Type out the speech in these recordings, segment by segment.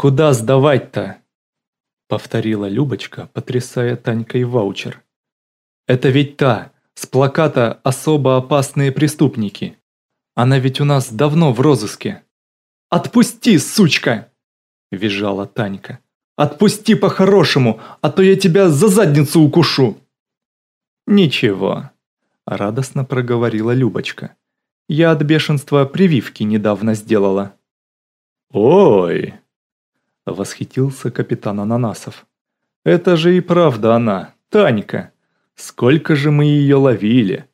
«Куда сдавать-то?» Повторила Любочка, потрясая Танькой ваучер. «Это ведь та, с плаката «Особо опасные преступники». Она ведь у нас давно в розыске». «Отпусти, сучка!» – визжала Танька. «Отпусти по-хорошему, а то я тебя за задницу укушу!» «Ничего», – радостно проговорила Любочка. «Я от бешенства прививки недавно сделала». «Ой!» – восхитился капитан Ананасов. «Это же и правда она, Танька. Сколько же мы ее ловили.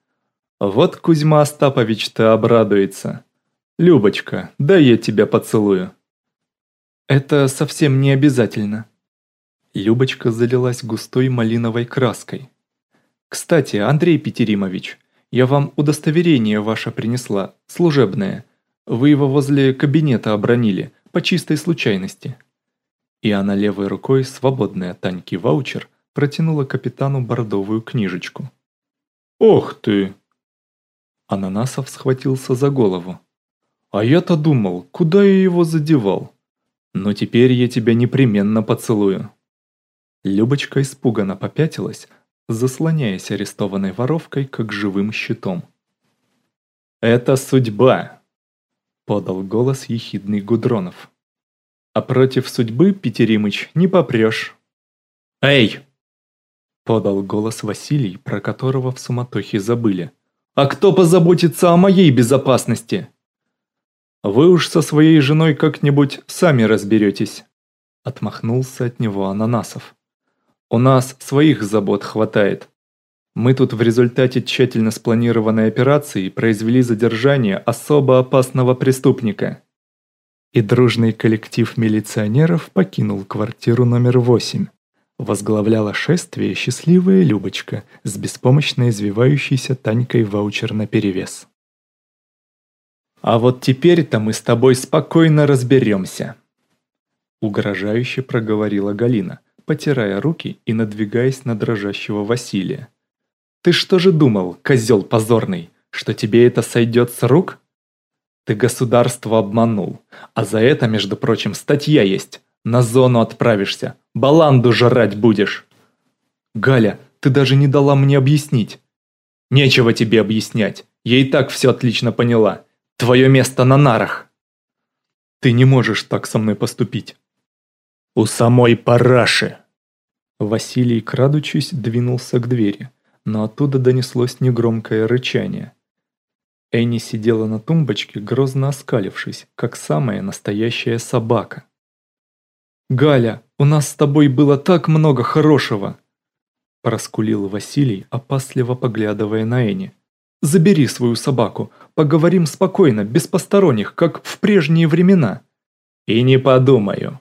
Вот Кузьма Остапович-то обрадуется. Любочка, дай я тебя поцелую». «Это совсем не обязательно». Любочка залилась густой малиновой краской. «Кстати, Андрей Петеримович, я вам удостоверение ваше принесла, служебное. Вы его возле кабинета обронили, по чистой случайности». И она левой рукой, свободная Таньки ваучер, протянула капитану бордовую книжечку. «Ох ты!» Ананасов схватился за голову. «А я-то думал, куда я его задевал? Но теперь я тебя непременно поцелую». Любочка испуганно попятилась, заслоняясь арестованной воровкой как живым щитом. «Это судьба!» – подал голос ехидный Гудронов. «А против судьбы, Петеримыч, не попрешь». «Эй!» – подал голос Василий, про которого в суматохе забыли. «А кто позаботится о моей безопасности?» «Вы уж со своей женой как-нибудь сами разберетесь», – отмахнулся от него Ананасов. У нас своих забот хватает. Мы тут в результате тщательно спланированной операции произвели задержание особо опасного преступника. И дружный коллектив милиционеров покинул квартиру номер 8. Возглавляла шествие счастливая Любочка с беспомощно извивающейся Танькой ваучер наперевес. «А вот теперь-то мы с тобой спокойно разберемся», — угрожающе проговорила Галина потирая руки и надвигаясь на дрожащего Василия. «Ты что же думал, козел позорный, что тебе это сойдет с рук? Ты государство обманул, а за это, между прочим, статья есть. На зону отправишься, баланду жрать будешь». «Галя, ты даже не дала мне объяснить». «Нечего тебе объяснять, я и так все отлично поняла. Твое место на нарах». «Ты не можешь так со мной поступить». «У самой параши!» Василий, крадучись, двинулся к двери, но оттуда донеслось негромкое рычание. Энни сидела на тумбочке, грозно оскалившись, как самая настоящая собака. «Галя, у нас с тобой было так много хорошего!» Проскулил Василий, опасливо поглядывая на Энни. «Забери свою собаку, поговорим спокойно, без посторонних, как в прежние времена». «И не подумаю»,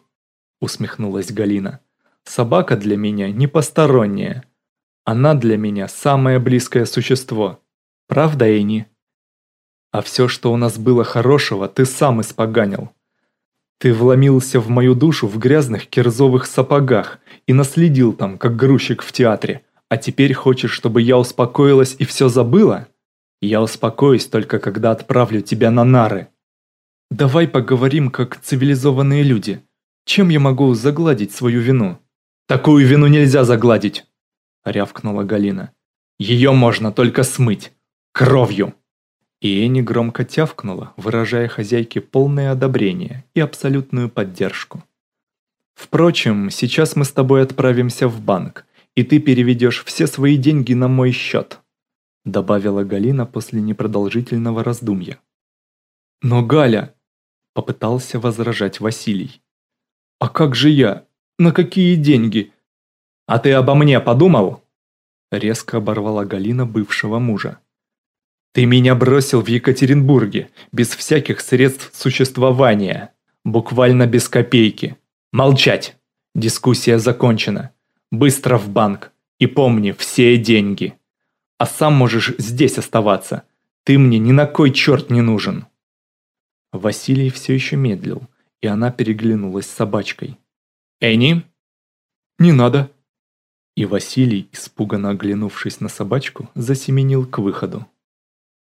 усмехнулась Галина. «Собака для меня не посторонняя. Она для меня самое близкое существо. Правда, Эйни? А все, что у нас было хорошего, ты сам испоганил. Ты вломился в мою душу в грязных кирзовых сапогах и наследил там, как грузчик в театре. А теперь хочешь, чтобы я успокоилась и все забыла? Я успокоюсь только, когда отправлю тебя на нары. Давай поговорим, как цивилизованные люди. Чем я могу загладить свою вину? Такую вину нельзя загладить, рявкнула Галина. Ее можно только смыть. Кровью. И Энни громко тявкнула, выражая хозяйке полное одобрение и абсолютную поддержку. «Впрочем, сейчас мы с тобой отправимся в банк, и ты переведешь все свои деньги на мой счет», добавила Галина после непродолжительного раздумья. «Но Галя!» – попытался возражать Василий. «А как же я? На какие деньги?» «А ты обо мне подумал?» Резко оборвала Галина бывшего мужа. «Ты меня бросил в Екатеринбурге, без всяких средств существования, буквально без копейки. Молчать! Дискуссия закончена. Быстро в банк. И помни, все деньги. А сам можешь здесь оставаться. Ты мне ни на кой черт не нужен». Василий все еще медлил, и она переглянулась с собачкой. «Энни?» «Не надо». И Василий, испуганно оглянувшись на собачку, засеменил к выходу.